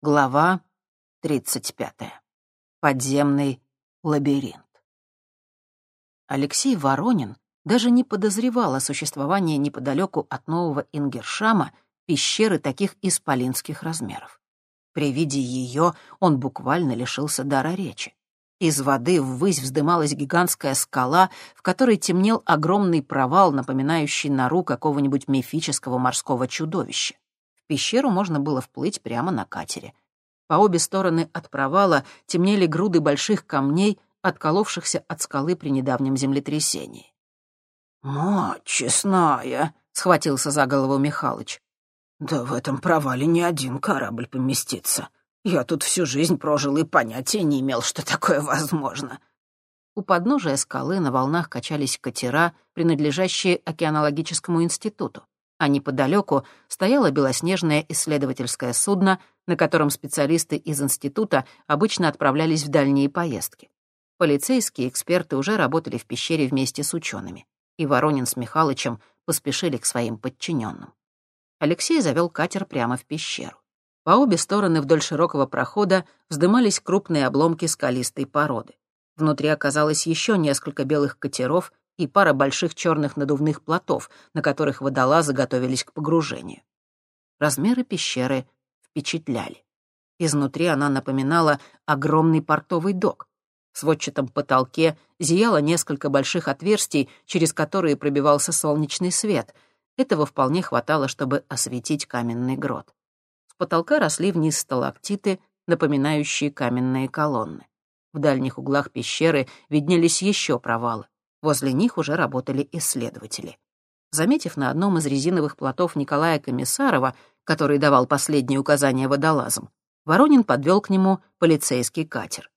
Глава 35. Подземный лабиринт. Алексей Воронин даже не подозревал о существовании неподалеку от нового Ингершама пещеры таких исполинских размеров. При виде ее он буквально лишился дара речи. Из воды ввысь вздымалась гигантская скала, в которой темнел огромный провал, напоминающий нору какого-нибудь мифического морского чудовища пещеру можно было вплыть прямо на катере. По обе стороны от провала темнели груды больших камней, отколовшихся от скалы при недавнем землетрясении. «Мать честная!» — схватился за голову Михалыч. «Да в этом провале ни один корабль поместится. Я тут всю жизнь прожил и понятия не имел, что такое возможно». У подножия скалы на волнах качались катера, принадлежащие океанологическому институту а неподалеку стояло белоснежное исследовательское судно, на котором специалисты из института обычно отправлялись в дальние поездки. Полицейские эксперты уже работали в пещере вместе с учеными, и Воронин с Михалычем поспешили к своим подчиненным. Алексей завел катер прямо в пещеру. По обе стороны вдоль широкого прохода вздымались крупные обломки скалистой породы. Внутри оказалось еще несколько белых катеров и пара больших черных надувных плотов, на которых водолазы готовились к погружению. Размеры пещеры впечатляли. Изнутри она напоминала огромный портовый док. В сводчатом потолке зияло несколько больших отверстий, через которые пробивался солнечный свет. Этого вполне хватало, чтобы осветить каменный грот. С потолка росли вниз сталактиты, напоминающие каменные колонны. В дальних углах пещеры виднелись еще провалы. Возле них уже работали исследователи. Заметив на одном из резиновых плотов Николая Комиссарова, который давал последние указания водолазам, Воронин подвел к нему полицейский катер.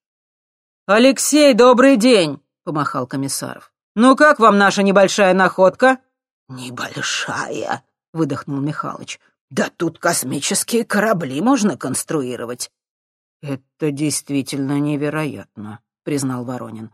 «Алексей, добрый день!» — помахал Комиссаров. «Ну как вам наша небольшая находка?» «Небольшая», — выдохнул Михалыч. «Да тут космические корабли можно конструировать». «Это действительно невероятно», — признал Воронин.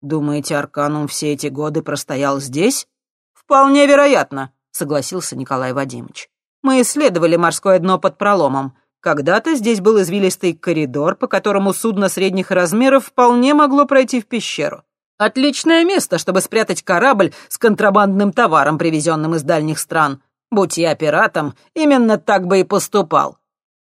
Думаете, Арканум все эти годы простоял здесь? Вполне вероятно, согласился Николай Вадимович. Мы исследовали морское дно под проломом. Когда-то здесь был извилистый коридор, по которому судно средних размеров вполне могло пройти в пещеру. Отличное место, чтобы спрятать корабль с контрабандным товаром, привезенным из дальних стран. Будь я пиратом, именно так бы и поступал.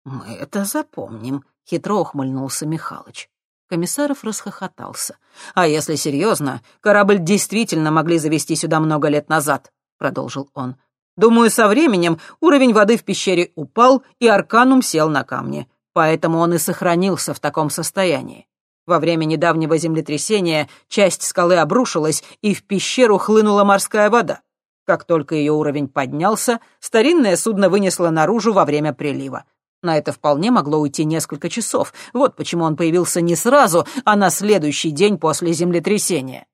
Мы это запомним, хитро ухмыльнулся Михалыч. Комиссаров расхохотался. «А если серьезно, корабль действительно могли завести сюда много лет назад», — продолжил он. «Думаю, со временем уровень воды в пещере упал, и Арканум сел на камни. Поэтому он и сохранился в таком состоянии. Во время недавнего землетрясения часть скалы обрушилась, и в пещеру хлынула морская вода. Как только ее уровень поднялся, старинное судно вынесло наружу во время прилива. На это вполне могло уйти несколько часов. Вот почему он появился не сразу, а на следующий день после землетрясения.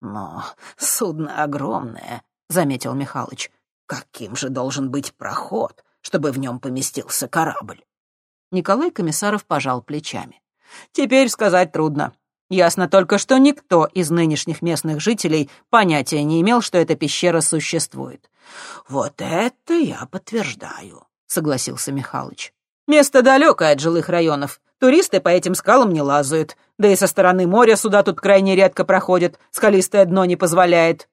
«Но судно огромное», — заметил Михалыч. «Каким же должен быть проход, чтобы в нем поместился корабль?» Николай Комиссаров пожал плечами. «Теперь сказать трудно. Ясно только, что никто из нынешних местных жителей понятия не имел, что эта пещера существует». «Вот это я подтверждаю», — согласился Михалыч. Место далекое от жилых районов. Туристы по этим скалам не лазают. Да и со стороны моря сюда тут крайне редко проходят. Скалистое дно не позволяет».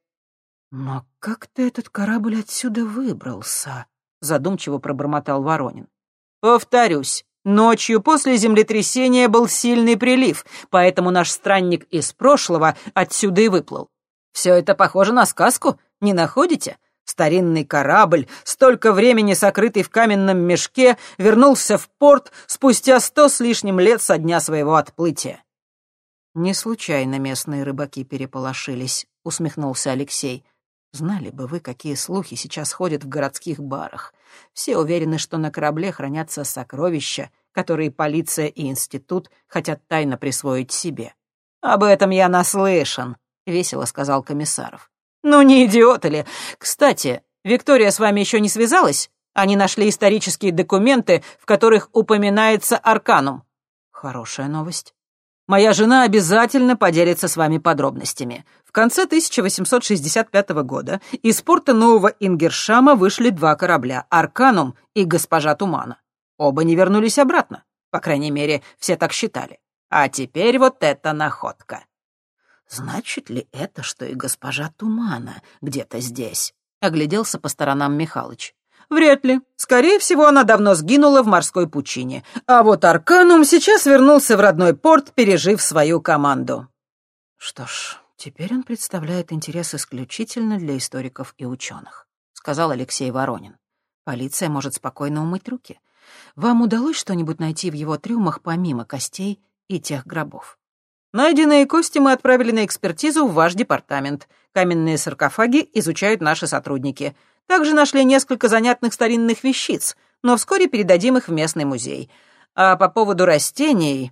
«Но как-то этот корабль отсюда выбрался?» — задумчиво пробормотал Воронин. «Повторюсь, ночью после землетрясения был сильный прилив, поэтому наш странник из прошлого отсюда и выплыл. Все это похоже на сказку, не находите? Старинный корабль, столько времени сокрытый в каменном мешке, вернулся в порт спустя сто с лишним лет со дня своего отплытия. «Не случайно местные рыбаки переполошились», — усмехнулся Алексей. «Знали бы вы, какие слухи сейчас ходят в городских барах. Все уверены, что на корабле хранятся сокровища, которые полиция и институт хотят тайно присвоить себе». «Об этом я наслышан», — весело сказал Комиссаров. «Ну не идиоты ли? Кстати, Виктория с вами еще не связалась? Они нашли исторические документы, в которых упоминается Арканум». «Хорошая новость». «Моя жена обязательно поделится с вами подробностями. В конце 1865 года из порта Нового Ингершама вышли два корабля — Арканум и Госпожа Тумана. Оба не вернулись обратно. По крайней мере, все так считали. А теперь вот эта находка. Значит ли это, что и госпожа Тумана где-то здесь? Огляделся по сторонам Михалыч. Вряд ли. Скорее всего, она давно сгинула в морской пучине. А вот Арканум сейчас вернулся в родной порт, пережив свою команду. Что ж, теперь он представляет интерес исключительно для историков и ученых, сказал Алексей Воронин. Полиция может спокойно умыть руки. Вам удалось что-нибудь найти в его трюмах помимо костей и тех гробов? Найденные кости мы отправили на экспертизу в ваш департамент. Каменные саркофаги изучают наши сотрудники. Также нашли несколько занятных старинных вещиц, но вскоре передадим их в местный музей. А по поводу растений...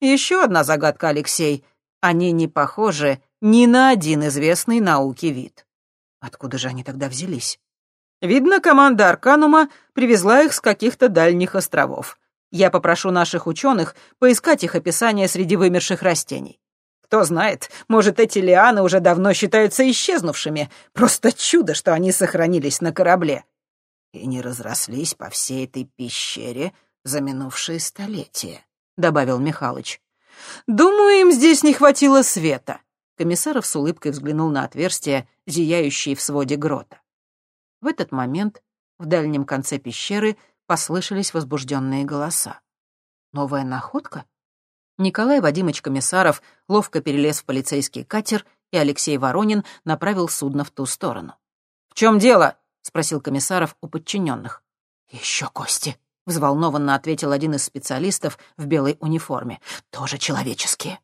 Еще одна загадка, Алексей. Они не похожи ни на один известный науке вид. Откуда же они тогда взялись? Видно, команда Арканума привезла их с каких-то дальних островов. Я попрошу наших ученых поискать их описание среди вымерших растений. Кто знает, может, эти лианы уже давно считаются исчезнувшими. Просто чудо, что они сохранились на корабле. И не разрослись по всей этой пещере за минувшие столетия, — добавил Михалыч. Думаю, им здесь не хватило света. Комиссаров с улыбкой взглянул на отверстие, зияющее в своде грота. В этот момент в дальнем конце пещеры — послышались возбужденные голоса. Новая находка? Николай Вадимович Комиссаров ловко перелез в полицейский катер, и Алексей Воронин направил судно в ту сторону. «В чем дело?» — спросил Комиссаров у подчиненных. «Еще кости», — взволнованно ответил один из специалистов в белой униформе. «Тоже человеческие».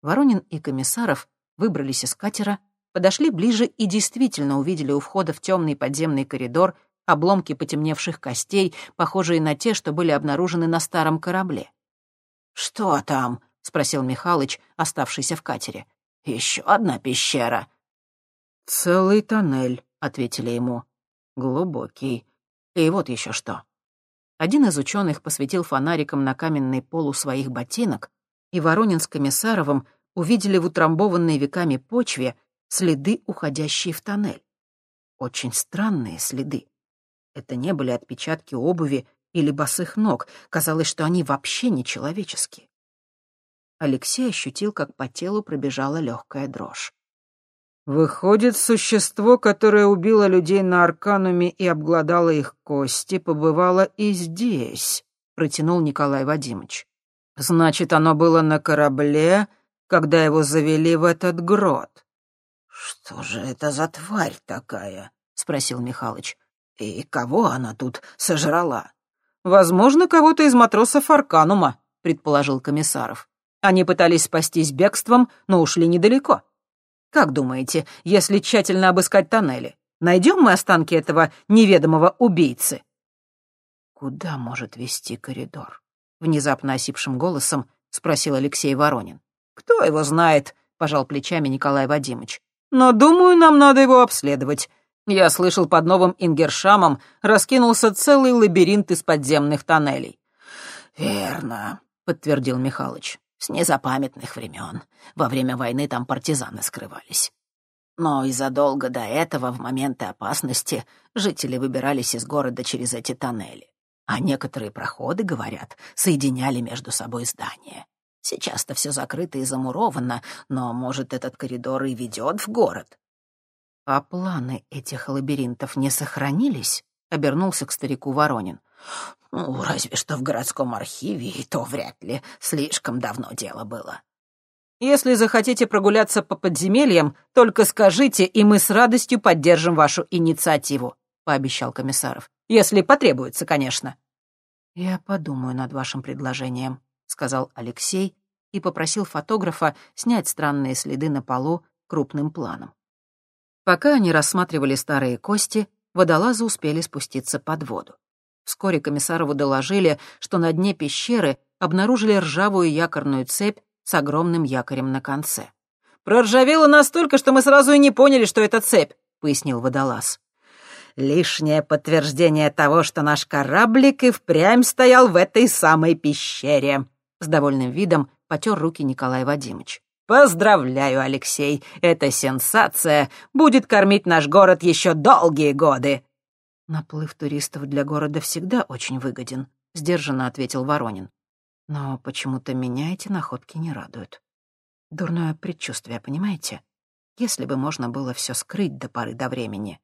Воронин и Комиссаров выбрались из катера, подошли ближе и действительно увидели у входа в темный подземный коридор обломки потемневших костей, похожие на те, что были обнаружены на старом корабле. «Что там?» — спросил Михалыч, оставшийся в катере. «Еще одна пещера». «Целый тоннель», — ответили ему. «Глубокий. И вот еще что». Один из ученых посветил фонариком на каменный пол у своих ботинок, и Воронин с Комиссаровым увидели в утрамбованной веками почве следы, уходящие в тоннель. Очень странные следы. Это не были отпечатки обуви или босых ног. Казалось, что они вообще не человеческие. Алексей ощутил, как по телу пробежала легкая дрожь. «Выходит, существо, которое убило людей на Аркануме и обглодало их кости, побывало и здесь», — протянул Николай Вадимович. «Значит, оно было на корабле, когда его завели в этот грот». «Что же это за тварь такая?» — спросил Михалыч. «И кого она тут сожрала?» «Возможно, кого-то из матросов Арканума», — предположил Комиссаров. «Они пытались спастись бегством, но ушли недалеко. Как думаете, если тщательно обыскать тоннели, найдем мы останки этого неведомого убийцы?» «Куда может вести коридор?» — внезапно осипшим голосом спросил Алексей Воронин. «Кто его знает?» — пожал плечами Николай Вадимович. «Но, думаю, нам надо его обследовать. Я слышал, под новым Ингершамом раскинулся целый лабиринт из подземных тоннелей. «Верно», — подтвердил Михалыч. «С незапамятных времен. Во время войны там партизаны скрывались. Но и задолго до этого, в моменты опасности, жители выбирались из города через эти тоннели. А некоторые проходы, говорят, соединяли между собой здания. Сейчас-то все закрыто и замуровано, но, может, этот коридор и ведет в город. «А планы этих лабиринтов не сохранились?» — обернулся к старику Воронин. «Ну, разве что в городском архиве, и то вряд ли. Слишком давно дело было». «Если захотите прогуляться по подземельям, только скажите, и мы с радостью поддержим вашу инициативу», — пообещал Комиссаров. «Если потребуется, конечно». «Я подумаю над вашим предложением», — сказал Алексей и попросил фотографа снять странные следы на полу крупным планом. Пока они рассматривали старые кости, водолазы успели спуститься под воду. Вскоре комиссарову доложили, что на дне пещеры обнаружили ржавую якорную цепь с огромным якорем на конце. «Проржавело настолько, что мы сразу и не поняли, что это цепь», — пояснил водолаз. «Лишнее подтверждение того, что наш кораблик и впрямь стоял в этой самой пещере», — с довольным видом потер руки Николай Вадимович. Поздравляю, Алексей, эта сенсация будет кормить наш город еще долгие годы. Наплыв туристов для города всегда очень выгоден, сдержанно ответил Воронин. Но почему-то меня эти находки не радуют. Дурное предчувствие, понимаете? Если бы можно было все скрыть до поры до времени.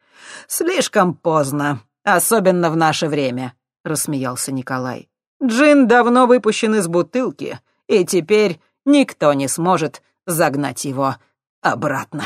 «Слишком поздно, особенно в наше время», — рассмеялся Николай. «Джин давно выпущен из бутылки, и теперь никто не сможет загнать его обратно».